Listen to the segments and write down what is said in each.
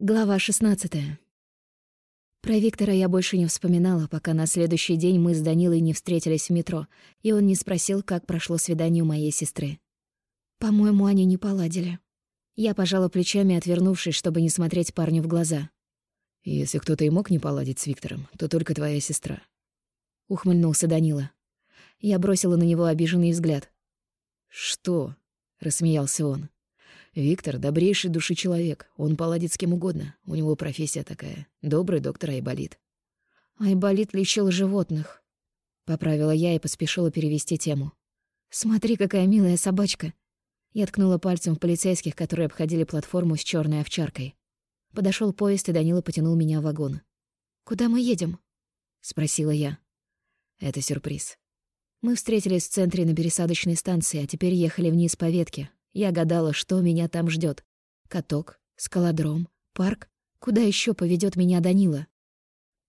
Глава 16. Про Виктора я больше не вспоминала, пока на следующий день мы с Данилой не встретились в метро, и он не спросил, как прошло свидание у моей сестры. По-моему, они не поладили. Я пожала плечами, отвернувшись, чтобы не смотреть парню в глаза. «Если кто-то и мог не поладить с Виктором, то только твоя сестра», — ухмыльнулся Данила. Я бросила на него обиженный взгляд. «Что?» — рассмеялся он. Виктор — добрейший души человек. Он поладит с кем угодно. У него профессия такая. Добрый доктор Айболит. Айболит лечил животных. Поправила я и поспешила перевести тему. «Смотри, какая милая собачка!» Я ткнула пальцем в полицейских, которые обходили платформу с черной овчаркой. Подошел поезд, и Данила потянул меня в вагон. «Куда мы едем?» — спросила я. «Это сюрприз». Мы встретились в центре на пересадочной станции, а теперь ехали вниз по ветке, я гадала, что меня там ждет: Каток, скалодром, парк. Куда еще поведет меня Данила?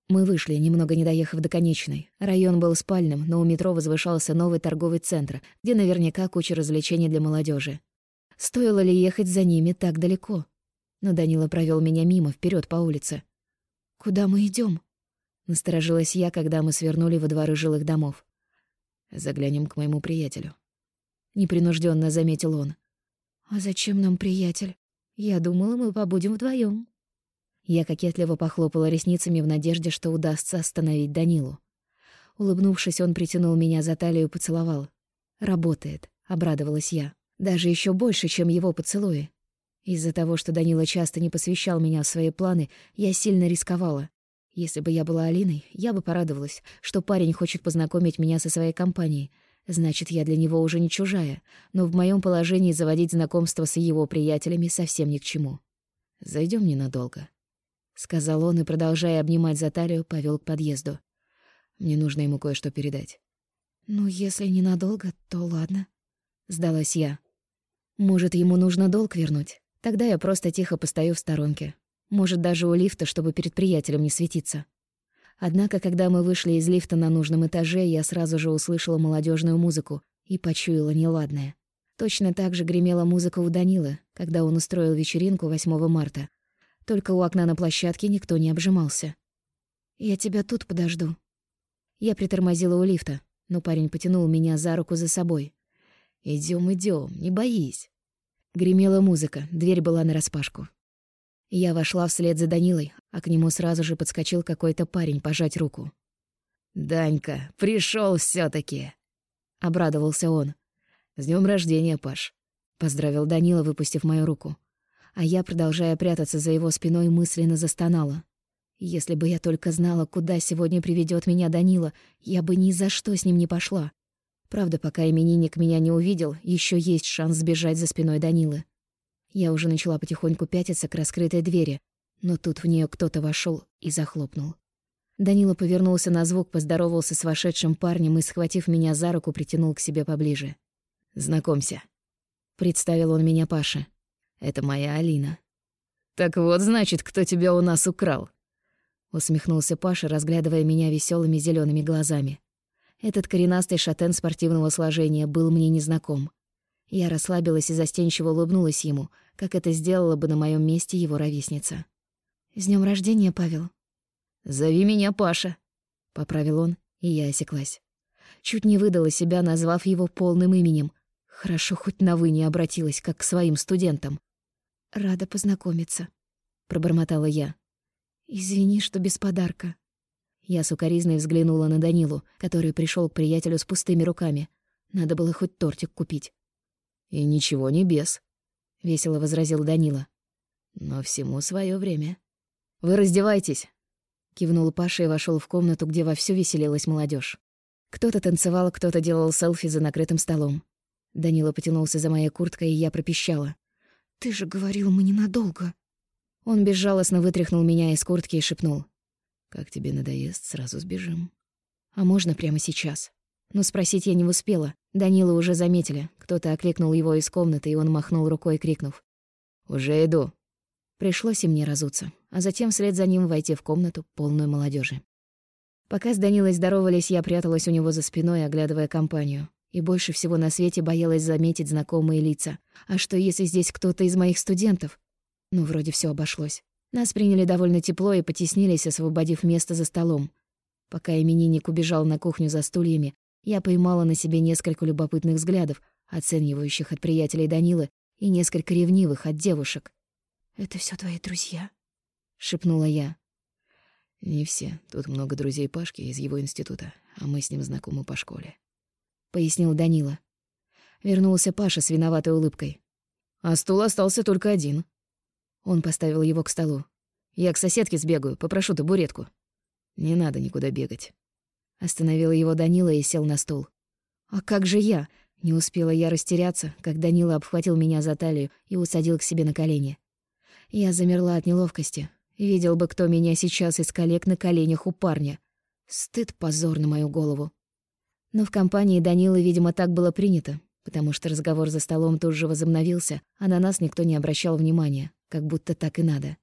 Мы вышли, немного не доехав до конечной. Район был спальным, но у метро возвышался новый торговый центр, где наверняка куча развлечений для молодежи. Стоило ли ехать за ними так далеко? Но Данила провел меня мимо, вперед по улице. «Куда мы идем? Насторожилась я, когда мы свернули во дворы жилых домов. «Заглянем к моему приятелю», — непринужденно заметил он. «А зачем нам приятель? Я думала, мы побудем вдвоем. Я кокетливо похлопала ресницами в надежде, что удастся остановить Данилу. Улыбнувшись, он притянул меня за талию и поцеловал. «Работает», — обрадовалась я. «Даже еще больше, чем его поцелуи. Из-за того, что Данила часто не посвящал меня в свои планы, я сильно рисковала. Если бы я была Алиной, я бы порадовалась, что парень хочет познакомить меня со своей компанией, Значит, я для него уже не чужая, но в моем положении заводить знакомство с его приятелями совсем ни к чему. Зайдем ненадолго», — сказал он и, продолжая обнимать за талию, повел к подъезду. «Мне нужно ему кое-что передать». «Ну, если ненадолго, то ладно», — сдалась я. «Может, ему нужно долг вернуть? Тогда я просто тихо постою в сторонке. Может, даже у лифта, чтобы перед приятелем не светиться». Однако, когда мы вышли из лифта на нужном этаже, я сразу же услышала молодежную музыку и почуяла неладное. Точно так же гремела музыка у Данилы, когда он устроил вечеринку 8 марта. Только у окна на площадке никто не обжимался. «Я тебя тут подожду». Я притормозила у лифта, но парень потянул меня за руку за собой. Идем, идем, не боись». Гремела музыка, дверь была нараспашку. Я вошла вслед за Данилой, а к нему сразу же подскочил какой-то парень пожать руку. «Данька, пришел все таки обрадовался он. «С днем рождения, Паш!» — поздравил Данила, выпустив мою руку. А я, продолжая прятаться за его спиной, мысленно застонала. Если бы я только знала, куда сегодня приведет меня Данила, я бы ни за что с ним не пошла. Правда, пока именинник меня не увидел, еще есть шанс сбежать за спиной Данилы. Я уже начала потихоньку пятиться к раскрытой двери, но тут в нее кто-то вошел и захлопнул. Данила повернулся на звук, поздоровался с вошедшим парнем и, схватив меня за руку, притянул к себе поближе. «Знакомься», — представил он меня Паше. «Это моя Алина». «Так вот, значит, кто тебя у нас украл?» Усмехнулся Паша, разглядывая меня веселыми зелеными глазами. Этот коренастый шатен спортивного сложения был мне незнаком. Я расслабилась и застенчиво улыбнулась ему, как это сделала бы на моем месте его ровесница. «С днем рождения, Павел!» «Зови меня Паша!» — поправил он, и я осеклась. Чуть не выдала себя, назвав его полным именем. Хорошо, хоть на «вы» не обратилась, как к своим студентам. «Рада познакомиться», — пробормотала я. «Извини, что без подарка». Я сукоризной взглянула на Данилу, который пришел к приятелю с пустыми руками. Надо было хоть тортик купить. «И ничего не без», — весело возразил Данила. «Но всему свое время». «Вы раздевайтесь», — кивнул Паша и вошел в комнату, где вовсю веселилась молодежь. Кто-то танцевал, кто-то делал селфи за накрытым столом. Данила потянулся за моей курткой, и я пропищала. «Ты же говорил, мы ненадолго». Он безжалостно вытряхнул меня из куртки и шепнул. «Как тебе надоест, сразу сбежим». «А можно прямо сейчас?» Но спросить я не успела. Данила уже заметили. Кто-то окликнул его из комнаты, и он махнул рукой, крикнув. «Уже иду». Пришлось и мне разуться, а затем вслед за ним войти в комнату, полную молодежи. Пока с Данилой здоровались, я пряталась у него за спиной, оглядывая компанию. И больше всего на свете боялась заметить знакомые лица. А что, если здесь кто-то из моих студентов? Ну, вроде все обошлось. Нас приняли довольно тепло и потеснились, освободив место за столом. Пока именинник убежал на кухню за стульями, я поймала на себе несколько любопытных взглядов, оценивающих от приятелей Данилы и несколько ревнивых от девушек. «Это все твои друзья?» — шепнула я. «Не все. Тут много друзей Пашки из его института, а мы с ним знакомы по школе», — пояснил Данила. Вернулся Паша с виноватой улыбкой. «А стул остался только один». Он поставил его к столу. «Я к соседке сбегаю, попрошу табуретку». «Не надо никуда бегать». Остановил его Данила и сел на стул. «А как же я?» Не успела я растеряться, как Данила обхватил меня за талию и усадил к себе на колени. Я замерла от неловкости. Видел бы кто меня сейчас из коллег на коленях у парня. Стыд, позор на мою голову. Но в компании Данилы, видимо, так было принято, потому что разговор за столом тут же возобновился, а на нас никто не обращал внимания, как будто так и надо.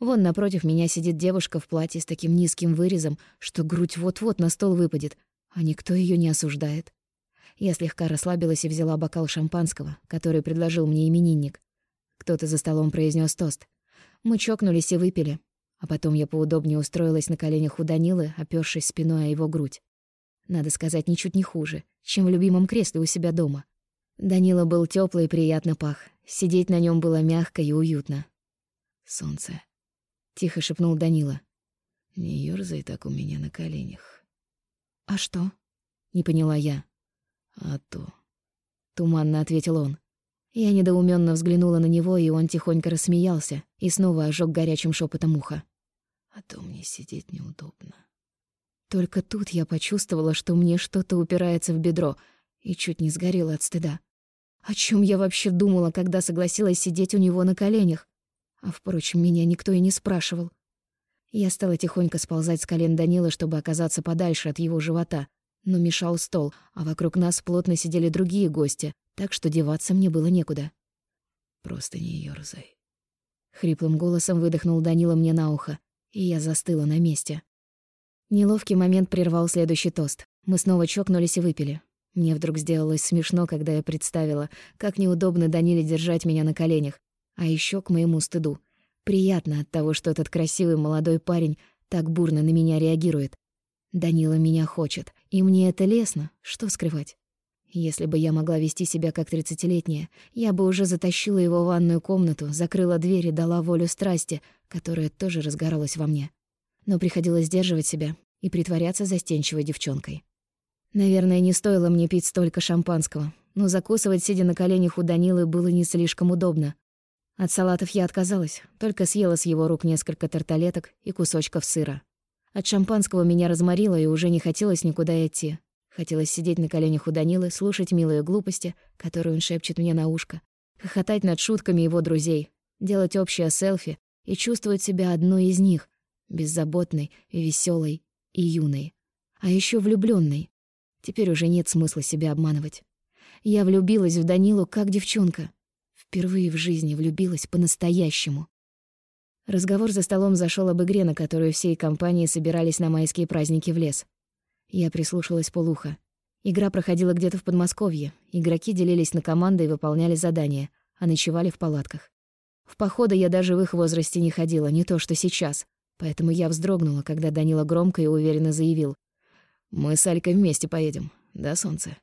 Вон напротив меня сидит девушка в платье с таким низким вырезом, что грудь вот-вот на стол выпадет, а никто ее не осуждает. Я слегка расслабилась и взяла бокал шампанского, который предложил мне именинник. Кто-то за столом произнес тост. Мы чокнулись и выпили, а потом я поудобнее устроилась на коленях у Данилы, опёршись спиной о его грудь. Надо сказать, ничуть не хуже, чем в любимом кресле у себя дома. Данила был тёплый и приятно пах. Сидеть на нём было мягко и уютно. «Солнце», — тихо шепнул Данила. «Не ёрзай так у меня на коленях». «А что?» — не поняла я. «А то...» — туманно ответил он. Я недоуменно взглянула на него, и он тихонько рассмеялся и снова ожег горячим шепотом ухо. «А то мне сидеть неудобно». Только тут я почувствовала, что мне что-то упирается в бедро, и чуть не сгорела от стыда. О чем я вообще думала, когда согласилась сидеть у него на коленях? А, впрочем, меня никто и не спрашивал. Я стала тихонько сползать с колен Данила, чтобы оказаться подальше от его живота, но мешал стол, а вокруг нас плотно сидели другие гости, так что деваться мне было некуда. «Просто не ёрзай». Хриплым голосом выдохнул Данила мне на ухо, и я застыла на месте. Неловкий момент прервал следующий тост. Мы снова чокнулись и выпили. Мне вдруг сделалось смешно, когда я представила, как неудобно Даниле держать меня на коленях. А еще к моему стыду. Приятно от того, что этот красивый молодой парень так бурно на меня реагирует. Данила меня хочет, и мне это лестно, что скрывать. Если бы я могла вести себя как тридцатилетняя, я бы уже затащила его в ванную комнату, закрыла дверь и дала волю страсти, которая тоже разгоралась во мне. Но приходилось сдерживать себя и притворяться застенчивой девчонкой. Наверное, не стоило мне пить столько шампанского, но закусывать, сидя на коленях у Данилы, было не слишком удобно. От салатов я отказалась, только съела с его рук несколько тарталеток и кусочков сыра. От шампанского меня разморило, и уже не хотелось никуда идти. Хотелось сидеть на коленях у Данилы, слушать милые глупости, которые он шепчет мне на ушко, хохотать над шутками его друзей, делать общее селфи и чувствовать себя одной из них, беззаботной, веселой и юной. А еще влюбленной. Теперь уже нет смысла себя обманывать. Я влюбилась в Данилу как девчонка. Впервые в жизни влюбилась по-настоящему. Разговор за столом зашел об игре, на которую всей компанией собирались на майские праздники в лес. Я прислушалась полуха. Игра проходила где-то в Подмосковье. Игроки делились на команды и выполняли задания, а ночевали в палатках. В походы я даже в их возрасте не ходила, не то что сейчас. Поэтому я вздрогнула, когда Данила громко и уверенно заявил. «Мы с Алькой вместе поедем, да, солнце?»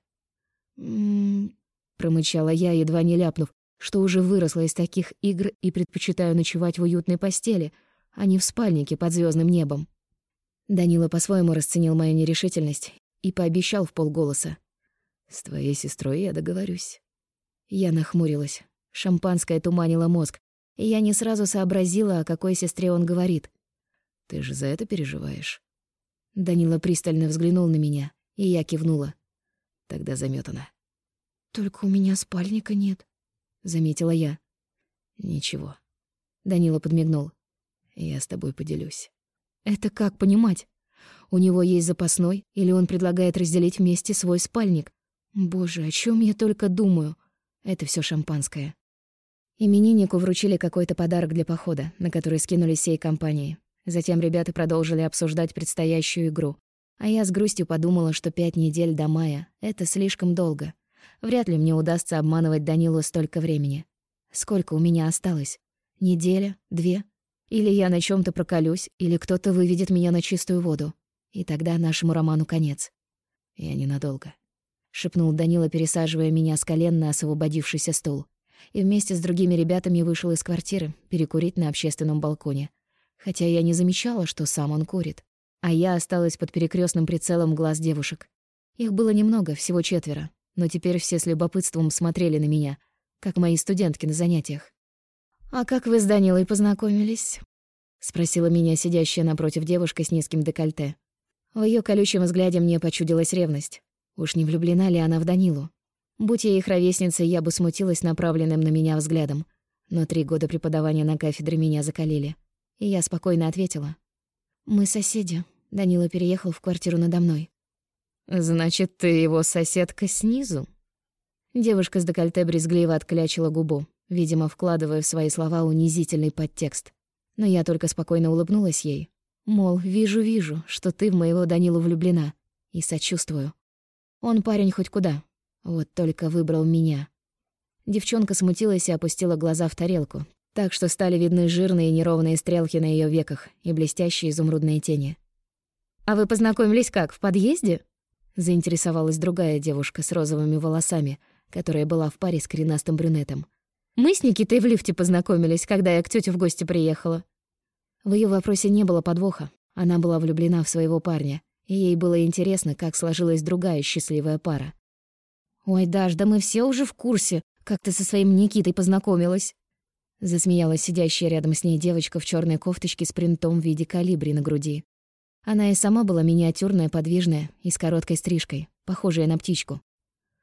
«М-м-м», промычала я, едва не ляпнув что уже выросла из таких игр и предпочитаю ночевать в уютной постели, а не в спальнике под звездным небом. Данила по-своему расценил мою нерешительность и пообещал в полголоса. «С твоей сестрой я договорюсь». Я нахмурилась. Шампанское туманило мозг, и я не сразу сообразила, о какой сестре он говорит. «Ты же за это переживаешь?» Данила пристально взглянул на меня, и я кивнула. «Тогда заметана. «Только у меня спальника нет», — заметила я. «Ничего». Данила подмигнул. «Я с тобой поделюсь». «Это как понимать? У него есть запасной, или он предлагает разделить вместе свой спальник? Боже, о чем я только думаю? Это все шампанское». Имениннику вручили какой-то подарок для похода, на который скинулись всей компанией. Затем ребята продолжили обсуждать предстоящую игру. А я с грустью подумала, что пять недель до мая — это слишком долго. Вряд ли мне удастся обманывать Данилу столько времени. Сколько у меня осталось? Неделя? Две? Или я на чем то проколюсь, или кто-то выведет меня на чистую воду. И тогда нашему роману конец. Я ненадолго. Шепнул Данила, пересаживая меня с колен на освободившийся стул. И вместе с другими ребятами вышел из квартиры перекурить на общественном балконе. Хотя я не замечала, что сам он курит. А я осталась под перекрестным прицелом глаз девушек. Их было немного, всего четверо. Но теперь все с любопытством смотрели на меня, как мои студентки на занятиях. «А как вы с Данилой познакомились?» — спросила меня сидящая напротив девушка с низким декольте. В ее колючем взгляде мне почудилась ревность. Уж не влюблена ли она в Данилу? Будь я их ровесницей, я бы смутилась направленным на меня взглядом. Но три года преподавания на кафедре меня закалили. И я спокойно ответила. «Мы соседи. Данила переехал в квартиру надо мной». «Значит, ты его соседка снизу?» Девушка с декольте брезгливо отклячила губу видимо, вкладывая в свои слова унизительный подтекст. Но я только спокойно улыбнулась ей. Мол, вижу-вижу, что ты в моего Данилу влюблена. И сочувствую. Он парень хоть куда. Вот только выбрал меня. Девчонка смутилась и опустила глаза в тарелку, так что стали видны жирные неровные стрелки на ее веках и блестящие изумрудные тени. «А вы познакомились как, в подъезде?» Заинтересовалась другая девушка с розовыми волосами, которая была в паре с коренастым брюнетом. Мы с Никитой в лифте познакомились, когда я к тете в гости приехала». В ее вопросе не было подвоха. Она была влюблена в своего парня, и ей было интересно, как сложилась другая счастливая пара. «Ой, Даш, да мы все уже в курсе, как ты со своим Никитой познакомилась!» Засмеялась сидящая рядом с ней девочка в черной кофточке с принтом в виде калибри на груди. Она и сама была миниатюрная, подвижная и с короткой стрижкой, похожая на птичку.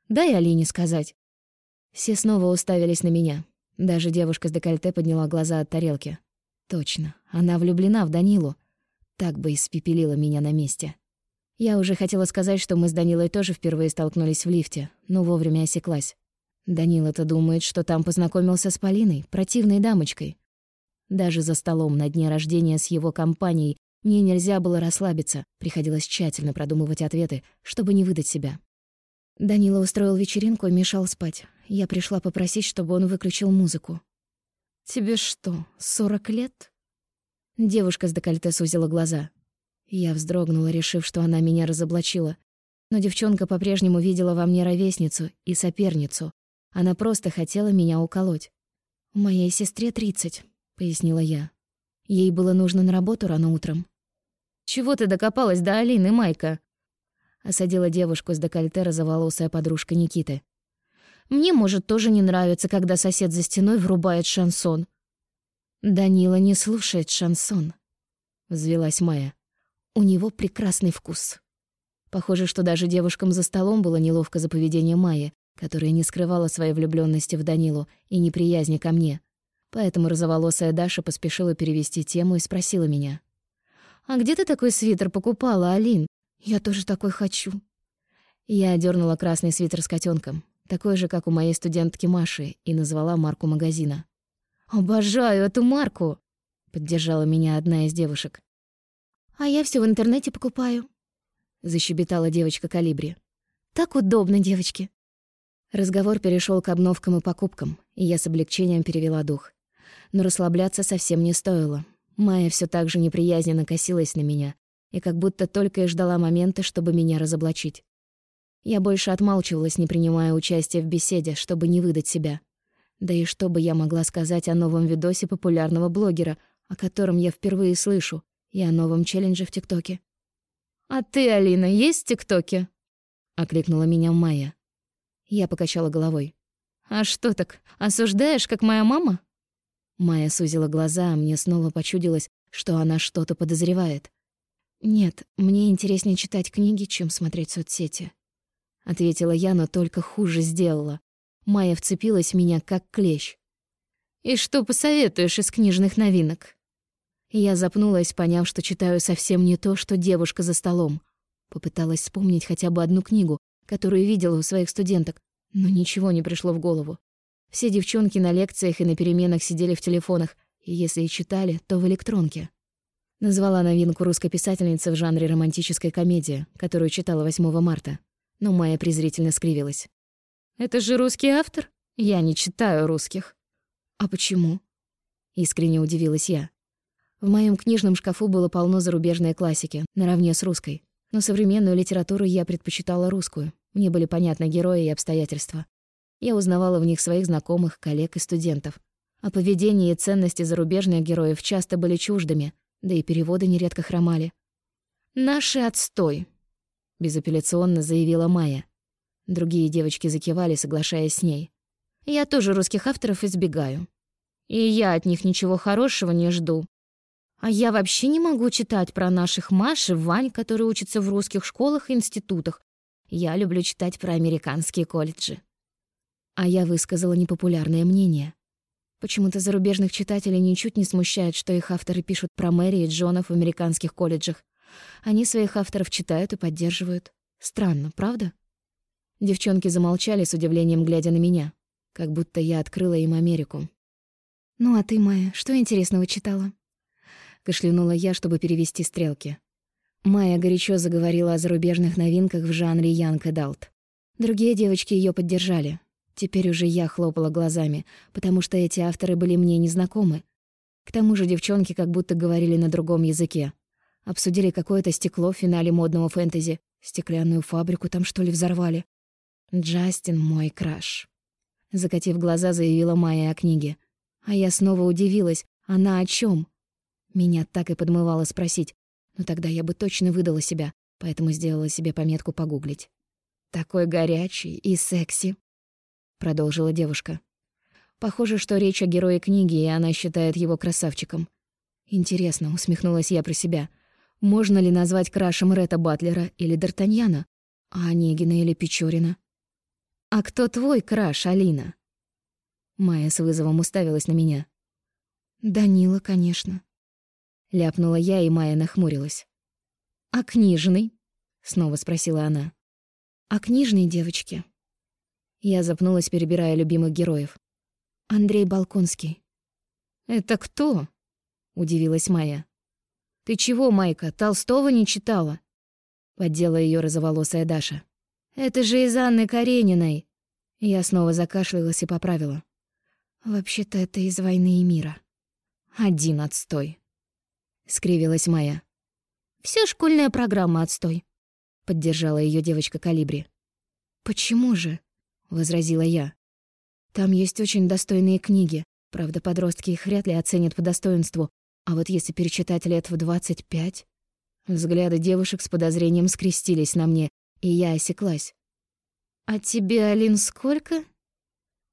«Дай Алине сказать». Все снова уставились на меня. Даже девушка с декольте подняла глаза от тарелки. Точно, она влюблена в Данилу. Так бы испепелила меня на месте. Я уже хотела сказать, что мы с Данилой тоже впервые столкнулись в лифте, но вовремя осеклась. Данила-то думает, что там познакомился с Полиной, противной дамочкой. Даже за столом на дне рождения с его компанией мне нельзя было расслабиться, приходилось тщательно продумывать ответы, чтобы не выдать себя. Данила устроил вечеринку и мешал спать. Я пришла попросить, чтобы он выключил музыку. «Тебе что, сорок лет?» Девушка с декольте сузила глаза. Я вздрогнула, решив, что она меня разоблачила. Но девчонка по-прежнему видела во мне ровесницу и соперницу. Она просто хотела меня уколоть. «Моей сестре тридцать», — пояснила я. Ей было нужно на работу рано утром. «Чего ты докопалась до Алины, Майка?» осадила девушку с декольте розоволосая подружка Никиты. «Мне, может, тоже не нравится, когда сосед за стеной врубает шансон». «Данила не слушает шансон», — взвелась Майя. «У него прекрасный вкус». Похоже, что даже девушкам за столом было неловко за поведение Майи, которая не скрывала своей влюблённости в Данилу и неприязни ко мне. Поэтому розоволосая Даша поспешила перевести тему и спросила меня. «А где ты такой свитер покупала, Алин? Я тоже такой хочу. Я одернула красный свитер с котенком, такой же, как у моей студентки Маши, и назвала марку магазина. «Обожаю эту марку!» — поддержала меня одна из девушек. «А я все в интернете покупаю», — защебетала девочка Калибри. «Так удобно, девочки». Разговор перешел к обновкам и покупкам, и я с облегчением перевела дух. Но расслабляться совсем не стоило. Майя все так же неприязненно косилась на меня, и как будто только и ждала момента, чтобы меня разоблачить. Я больше отмалчивалась, не принимая участия в беседе, чтобы не выдать себя. Да и что бы я могла сказать о новом видосе популярного блогера, о котором я впервые слышу, и о новом челлендже в ТикТоке. «А ты, Алина, есть в ТикТоке?» — окликнула меня Майя. Я покачала головой. «А что так, осуждаешь, как моя мама?» Майя сузила глаза, а мне снова почудилось, что она что-то подозревает. «Нет, мне интереснее читать книги, чем смотреть соцсети», — ответила я, но только хуже сделала. Майя вцепилась в меня, как клещ. «И что посоветуешь из книжных новинок?» Я запнулась, поняв, что читаю совсем не то, что девушка за столом. Попыталась вспомнить хотя бы одну книгу, которую видела у своих студенток, но ничего не пришло в голову. Все девчонки на лекциях и на переменах сидели в телефонах, и если и читали, то в электронке. Назвала новинку русской писательницы в жанре романтической комедии, которую читала 8 марта. Но Майя презрительно скривилась. «Это же русский автор? Я не читаю русских». «А почему?» Искренне удивилась я. В моем книжном шкафу было полно зарубежной классики, наравне с русской. Но современную литературу я предпочитала русскую. Мне были понятны герои и обстоятельства. Я узнавала в них своих знакомых, коллег и студентов. А поведение и ценности зарубежных героев часто были чуждыми, да и переводы нередко хромали. «Наши отстой», — безапелляционно заявила Майя. Другие девочки закивали, соглашаясь с ней. «Я тоже русских авторов избегаю. И я от них ничего хорошего не жду. А я вообще не могу читать про наших Маш и Вань, которые учатся в русских школах и институтах. Я люблю читать про американские колледжи. А я высказала непопулярное мнение. Почему-то зарубежных читателей ничуть не смущает, что их авторы пишут про Мэри и Джонов в американских колледжах. Они своих авторов читают и поддерживают. Странно, правда? Девчонки замолчали с удивлением, глядя на меня, как будто я открыла им Америку. «Ну а ты, Майя, что интересного читала?» Кашлянула я, чтобы перевести стрелки. Майя горячо заговорила о зарубежных новинках в жанре Young Adult. Другие девочки ее поддержали. Теперь уже я хлопала глазами, потому что эти авторы были мне незнакомы. К тому же девчонки как будто говорили на другом языке. Обсудили какое-то стекло в финале модного фэнтези. Стеклянную фабрику там, что ли, взорвали. Джастин — мой краш. Закатив глаза, заявила Майя о книге. А я снова удивилась. Она о чем? Меня так и подмывало спросить, но тогда я бы точно выдала себя, поэтому сделала себе пометку погуглить. «Такой горячий и секси», — продолжила девушка. Похоже, что речь о герое книги, и она считает его красавчиком. Интересно, усмехнулась я про себя. Можно ли назвать крашем Ретта Батлера или Д'Артаньяна, а Онегина или Печорина? «А кто твой краш, Алина?» Майя с вызовом уставилась на меня. «Данила, конечно», ляпнула я, и Майя нахмурилась. А книжный? снова спросила она. А книжные девочки? Я запнулась, перебирая любимых героев. Андрей Балконский. Это кто? удивилась Майя. Ты чего, Майка, Толстого не читала? поддела ее розоволосая Даша. Это же из Анны Карениной. Я снова закашлялась и поправила. Вообще-то это из «Войны и мира». Один отстой скривилась Майя. Вся школьная программа отстой, поддержала ее девочка Калибри. Почему же? Возразила я. Там есть очень достойные книги. Правда, подростки их вряд ли оценят по достоинству, а вот если перечитать лет в двадцать пять... Взгляды девушек с подозрением скрестились на мне, и я осеклась. «А тебе, Алин, сколько?»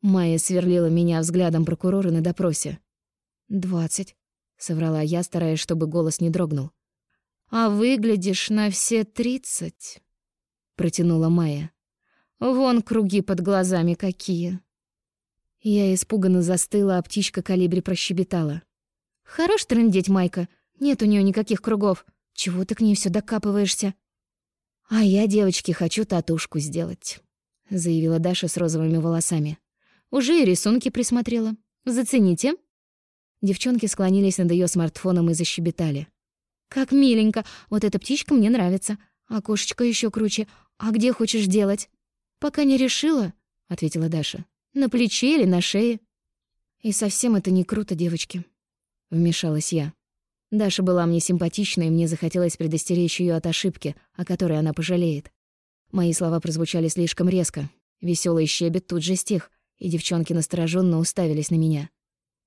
Майя сверлила меня взглядом прокурора на допросе. «Двадцать», — соврала я, стараясь, чтобы голос не дрогнул. «А выглядишь на все тридцать», — протянула Майя. «Вон круги под глазами какие». Я испуганно застыла, а птичка калибри прощебетала. «Хорош трындеть, Майка. Нет у нее никаких кругов. Чего ты к ней все докапываешься?» «А я, девочки, хочу татушку сделать», — заявила Даша с розовыми волосами. «Уже и рисунки присмотрела. Зацените». Девчонки склонились над ее смартфоном и защебетали. «Как миленько! Вот эта птичка мне нравится. А кошечка еще круче. А где хочешь делать?» «Пока не решила», — ответила Даша. «На плече или на шее?» «И совсем это не круто, девочки», — вмешалась я. Даша была мне симпатична, и мне захотелось предостеречь ее от ошибки, о которой она пожалеет. Мои слова прозвучали слишком резко. Веселый щебет тут же стих, и девчонки настороженно уставились на меня.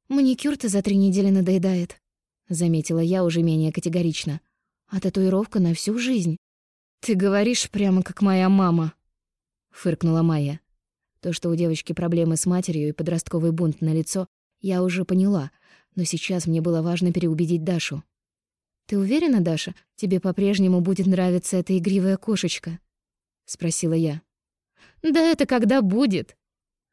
«Маникюр-то за три недели надоедает», — заметила я уже менее категорично. «А татуировка на всю жизнь». «Ты говоришь прямо как моя мама», — фыркнула Майя. То, что у девочки проблемы с матерью и подростковый бунт на лицо, я уже поняла, но сейчас мне было важно переубедить Дашу. «Ты уверена, Даша, тебе по-прежнему будет нравиться эта игривая кошечка?» — спросила я. «Да это когда будет?»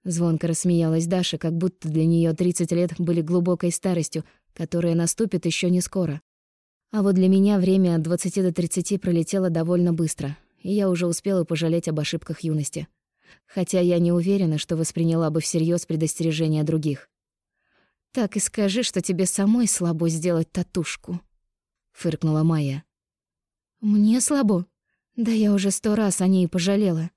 Звонко рассмеялась Даша, как будто для нее 30 лет были глубокой старостью, которая наступит еще не скоро. А вот для меня время от 20 до 30 пролетело довольно быстро, и я уже успела пожалеть об ошибках юности. Хотя я не уверена, что восприняла бы всерьез предостережения других. «Так и скажи, что тебе самой слабо сделать татушку», — фыркнула Майя. «Мне слабо? Да я уже сто раз о ней пожалела.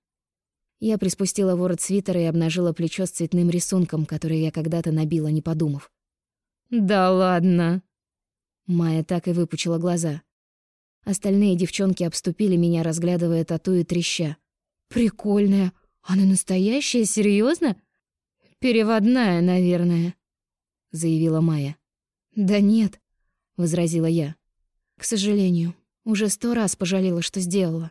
Я приспустила ворот свитера и обнажила плечо с цветным рисунком, который я когда-то набила, не подумав. «Да ладно!» Майя так и выпучила глаза. Остальные девчонки обступили меня, разглядывая тату и треща. «Прикольная! Она настоящая? Серьезно? «Переводная, наверное», — заявила Майя. «Да нет», — возразила я. «К сожалению, уже сто раз пожалела, что сделала».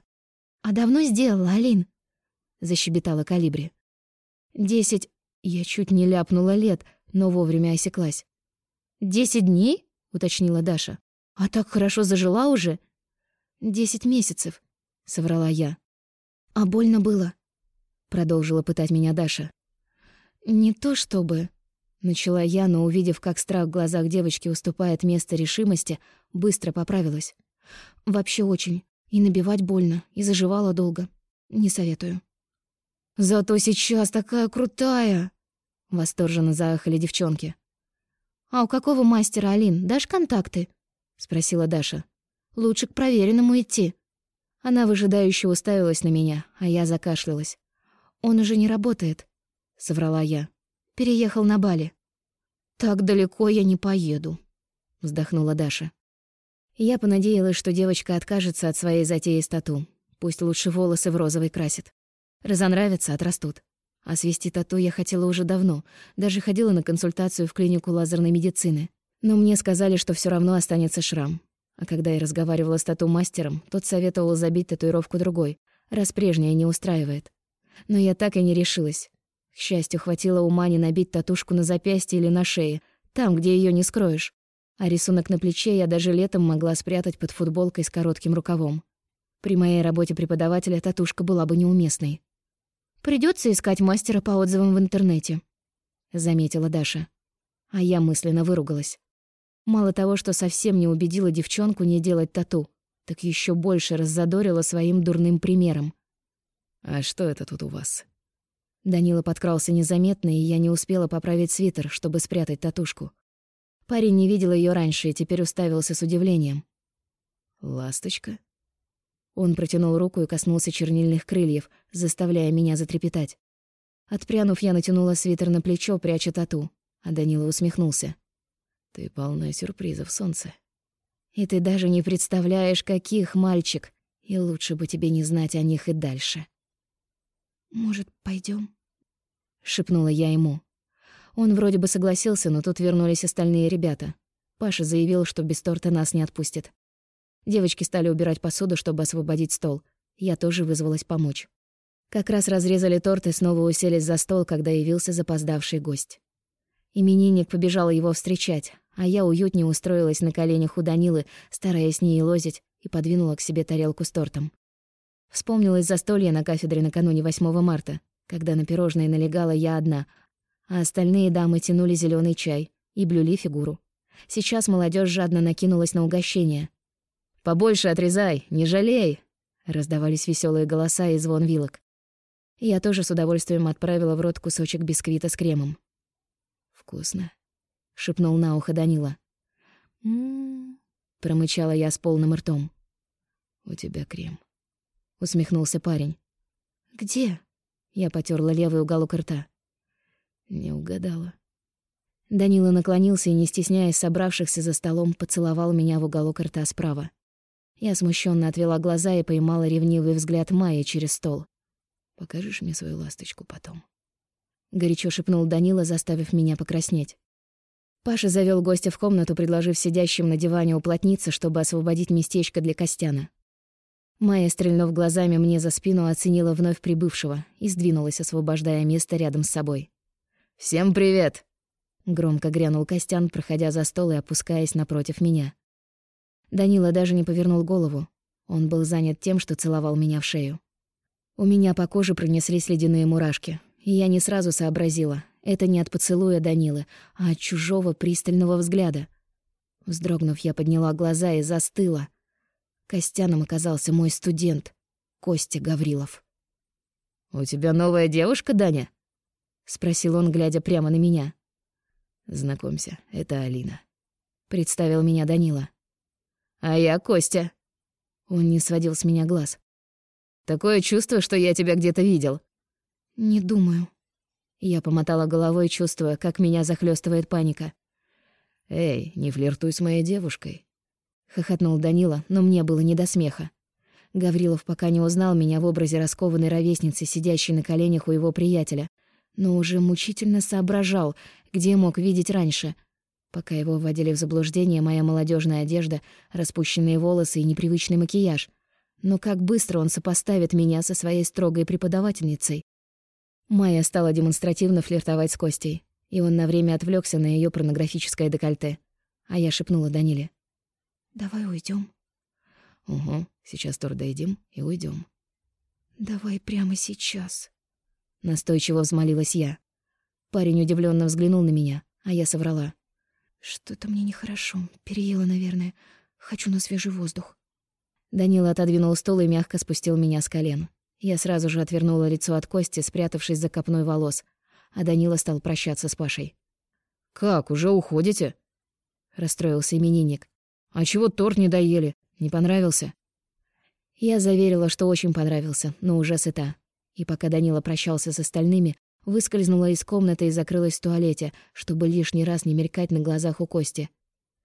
«А давно сделала, Алин?» — защебетала Калибри. «Десять...» Я чуть не ляпнула лет, но вовремя осеклась. «Десять дней?» — уточнила Даша. «А так хорошо зажила уже?» «Десять месяцев», — соврала я. «А больно было?» — продолжила пытать меня Даша. «Не то чтобы...» — начала я, но, увидев, как страх в глазах девочки уступает место решимости, быстро поправилась. «Вообще очень. И набивать больно, и заживала долго. Не советую». «Зато сейчас такая крутая!» — восторженно заахали девчонки. «А у какого мастера, Алин, дашь контакты?» — спросила Даша. «Лучше к проверенному идти». Она выжидающе уставилась на меня, а я закашлялась. «Он уже не работает», — соврала я. «Переехал на Бали». «Так далеко я не поеду», — вздохнула Даша. Я понадеялась, что девочка откажется от своей затеи с тату. Пусть лучше волосы в розовый красит. Разонравятся, отрастут. А свести тату я хотела уже давно, даже ходила на консультацию в клинику лазерной медицины. Но мне сказали, что все равно останется шрам. А когда я разговаривала с тату-мастером, тот советовал забить татуировку другой, раз прежняя не устраивает. Но я так и не решилась. К счастью, хватило ума не набить татушку на запястье или на шее, там, где ее не скроешь. А рисунок на плече я даже летом могла спрятать под футболкой с коротким рукавом. При моей работе преподавателя татушка была бы неуместной. Придется искать мастера по отзывам в интернете», — заметила Даша. А я мысленно выругалась. Мало того, что совсем не убедила девчонку не делать тату, так еще больше раззадорила своим дурным примером. «А что это тут у вас?» Данила подкрался незаметно, и я не успела поправить свитер, чтобы спрятать татушку. Парень не видел ее раньше и теперь уставился с удивлением. «Ласточка?» Он протянул руку и коснулся чернильных крыльев, заставляя меня затрепетать. Отпрянув, я натянула свитер на плечо, пряча тату, а Данила усмехнулся. «Ты полна сюрпризов, солнце». «И ты даже не представляешь, каких, мальчик, и лучше бы тебе не знать о них и дальше». «Может, пойдем? шепнула я ему. Он вроде бы согласился, но тут вернулись остальные ребята. Паша заявил, что без торта нас не отпустит. Девочки стали убирать посуду, чтобы освободить стол. Я тоже вызвалась помочь. Как раз разрезали торт и снова уселись за стол, когда явился запоздавший гость. Именинник побежал его встречать, а я уютнее устроилась на коленях у Данилы, стараясь не елозить, и подвинула к себе тарелку с тортом. Вспомнилось застолье на кафедре накануне 8 марта, когда на пирожные налегала я одна, а остальные дамы тянули зеленый чай и блюли фигуру. Сейчас молодежь жадно накинулась на угощение. «Побольше отрезай, не жалей!» Раздавались веселые голоса и звон вилок. Я тоже с удовольствием отправила в рот кусочек бисквита с кремом. «Вкусно», — шепнул на ухо Данила. «М-м-м», промычала я с полным ртом. «У тебя крем», — усмехнулся парень. «Где?» — я потерла левый уголок рта. «Не угадала». Данила наклонился и, не стесняясь собравшихся за столом, поцеловал меня в уголок рта справа. Я смущенно отвела глаза и поймала ревнивый взгляд Майи через стол. «Покажешь мне свою ласточку потом?» Горячо шепнул Данила, заставив меня покраснеть. Паша завел гостя в комнату, предложив сидящим на диване уплотниться, чтобы освободить местечко для Костяна. Майя, стрельнув глазами мне за спину, оценила вновь прибывшего и сдвинулась, освобождая место рядом с собой. «Всем привет!» Громко грянул Костян, проходя за стол и опускаясь напротив меня. Данила даже не повернул голову. Он был занят тем, что целовал меня в шею. У меня по коже пронеслись ледяные мурашки, и я не сразу сообразила. Это не от поцелуя Данилы, а от чужого пристального взгляда. Вздрогнув, я подняла глаза и застыла — Костяном оказался мой студент, Костя Гаврилов. «У тебя новая девушка, Даня?» — спросил он, глядя прямо на меня. «Знакомься, это Алина», — представил меня Данила. «А я Костя». Он не сводил с меня глаз. «Такое чувство, что я тебя где-то видел». «Не думаю». Я помотала головой, чувствуя, как меня захлестывает паника. «Эй, не флиртуй с моей девушкой», — хохотнул Данила, но мне было не до смеха. Гаврилов пока не узнал меня в образе раскованной ровесницы, сидящей на коленях у его приятеля, но уже мучительно соображал, где мог видеть раньше, пока его вводили в заблуждение моя молодежная одежда, распущенные волосы и непривычный макияж. Но как быстро он сопоставит меня со своей строгой преподавательницей. Майя стала демонстративно флиртовать с Костей, и он на время отвлекся на ее порнографическое декольте. А я шепнула Даниле. «Давай уйдем. «Угу, сейчас торт доедим и уйдем. «Давай прямо сейчас», — настойчиво взмолилась я. Парень удивленно взглянул на меня, а я соврала. «Что-то мне нехорошо. Переела, наверное. Хочу на свежий воздух». Данила отодвинул стол и мягко спустил меня с колен. Я сразу же отвернула лицо от Кости, спрятавшись за копной волос, а Данила стал прощаться с Пашей. «Как, уже уходите?» — расстроился именинник. «А чего торт не доели? Не понравился?» Я заверила, что очень понравился, но уже сыта. И пока Данила прощался с остальными, выскользнула из комнаты и закрылась в туалете, чтобы лишний раз не мелькать на глазах у Кости.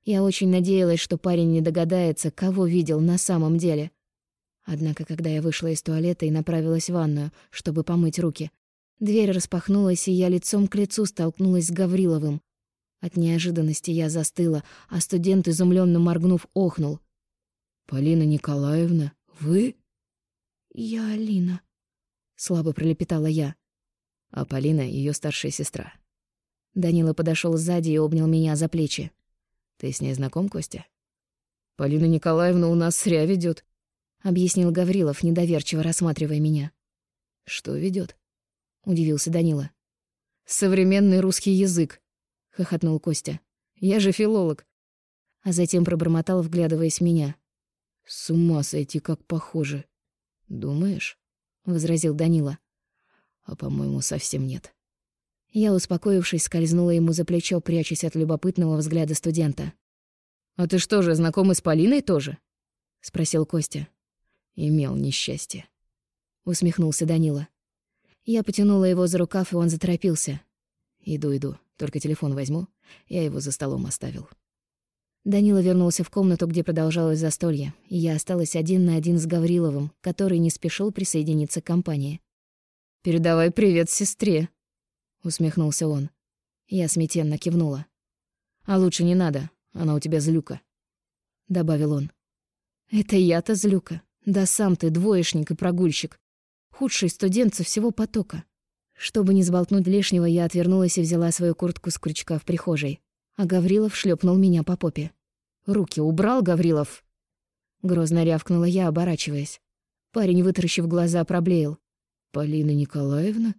Я очень надеялась, что парень не догадается, кого видел на самом деле. Однако, когда я вышла из туалета и направилась в ванную, чтобы помыть руки, дверь распахнулась, и я лицом к лицу столкнулась с Гавриловым. От неожиданности я застыла, а студент, изумленно моргнув, охнул. «Полина Николаевна, вы?» «Я Алина», — слабо пролепетала я а Полина — ее старшая сестра. Данила подошел сзади и обнял меня за плечи. «Ты с ней знаком, Костя?» «Полина Николаевна у нас сря ведет, объяснил Гаврилов, недоверчиво рассматривая меня. «Что ведет? удивился Данила. «Современный русский язык», — хохотнул Костя. «Я же филолог». А затем пробормотал, вглядываясь в меня. «С ума сойти, как похоже». «Думаешь?» — возразил Данила а, по-моему, совсем нет. Я, успокоившись, скользнула ему за плечо, прячась от любопытного взгляда студента. «А ты что же, знакомый с Полиной тоже?» — спросил Костя. «Имел несчастье», — усмехнулся Данила. Я потянула его за рукав, и он заторопился. «Иду, иду, только телефон возьму. Я его за столом оставил». Данила вернулся в комнату, где продолжалось застолье, и я осталась один на один с Гавриловым, который не спешил присоединиться к компании. «Передавай привет сестре», — усмехнулся он. Я смятенно кивнула. «А лучше не надо, она у тебя злюка», — добавил он. «Это я-то злюка. Да сам ты двоечник и прогульщик. Худший студент со всего потока». Чтобы не сболтнуть лишнего, я отвернулась и взяла свою куртку с крючка в прихожей. А Гаврилов шлепнул меня по попе. «Руки убрал, Гаврилов!» Грозно рявкнула я, оборачиваясь. Парень, вытаращив глаза, проблеял. «Полина Николаевна?»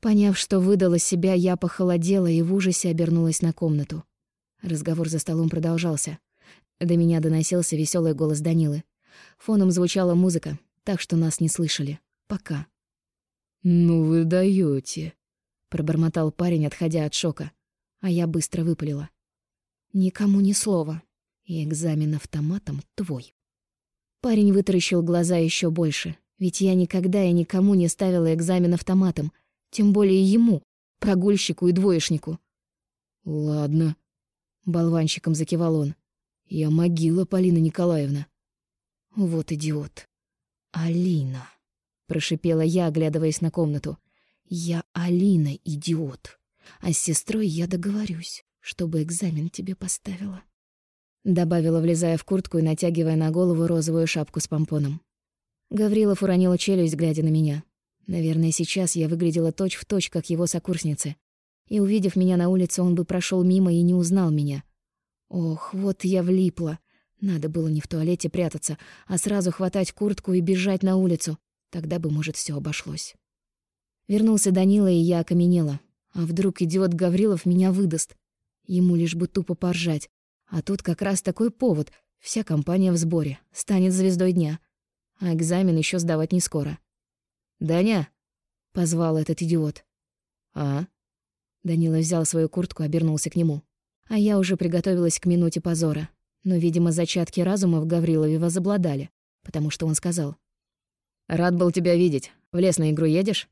Поняв, что выдала себя, я похолодела и в ужасе обернулась на комнату. Разговор за столом продолжался. До меня доносился веселый голос Данилы. Фоном звучала музыка, так что нас не слышали. Пока. «Ну вы даёте», — пробормотал парень, отходя от шока. А я быстро выпалила. «Никому ни слова. И экзамен автоматом твой». Парень вытаращил глаза еще больше, ведь я никогда и никому не ставила экзамен автоматом, тем более ему, прогульщику и двоечнику. «Ладно», — болванщиком закивал он. «Я могила, Полина Николаевна». «Вот идиот». «Алина», — прошипела я, оглядываясь на комнату. «Я Алина, идиот. А с сестрой я договорюсь, чтобы экзамен тебе поставила». Добавила, влезая в куртку и натягивая на голову розовую шапку с помпоном. Гаврилов уронил челюсть, глядя на меня. Наверное, сейчас я выглядела точь-в-точь, точь, как его сокурсницы. И, увидев меня на улице, он бы прошел мимо и не узнал меня. Ох, вот я влипла. Надо было не в туалете прятаться, а сразу хватать куртку и бежать на улицу. Тогда бы, может, все обошлось. Вернулся Данила, и я окаменела. А вдруг идиот Гаврилов меня выдаст? Ему лишь бы тупо поржать. А тут как раз такой повод. Вся компания в сборе. Станет звездой дня а экзамен еще сдавать не скоро. «Даня!» — позвал этот идиот. «А?» Данила взял свою куртку, обернулся к нему. А я уже приготовилась к минуте позора. Но, видимо, зачатки разума в Гаврилове возобладали, потому что он сказал. «Рад был тебя видеть. В лес на игру едешь?»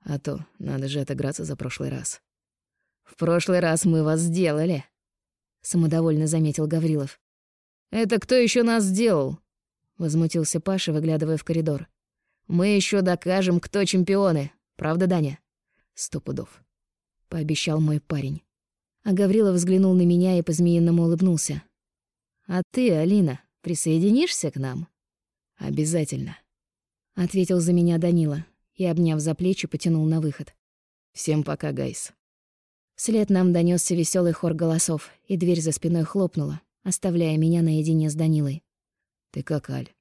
«А то, надо же отыграться за прошлый раз». «В прошлый раз мы вас сделали», — самодовольно заметил Гаврилов. «Это кто еще нас сделал?» — возмутился Паша, выглядывая в коридор. «Мы еще докажем, кто чемпионы. Правда, Даня?» «Сто пудов», — пообещал мой парень. А Гаврила взглянул на меня и по-змеиному улыбнулся. «А ты, Алина, присоединишься к нам?» «Обязательно», — ответил за меня Данила и, обняв за плечи, потянул на выход. «Всем пока, гайс». Вслед нам донесся веселый хор голосов, и дверь за спиной хлопнула, оставляя меня наедине с Данилой. «Ты как, Аль?»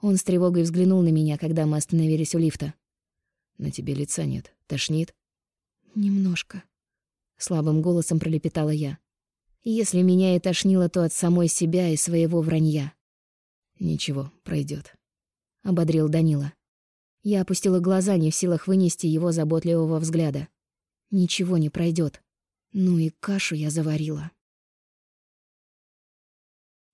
Он с тревогой взглянул на меня, когда мы остановились у лифта. «На тебе лица нет. Тошнит?» «Немножко», — слабым голосом пролепетала я. «Если меня и тошнило, то от самой себя и своего вранья». «Ничего, пройдет, ободрил Данила. Я опустила глаза, не в силах вынести его заботливого взгляда. Ничего не пройдет. Ну и кашу я заварила.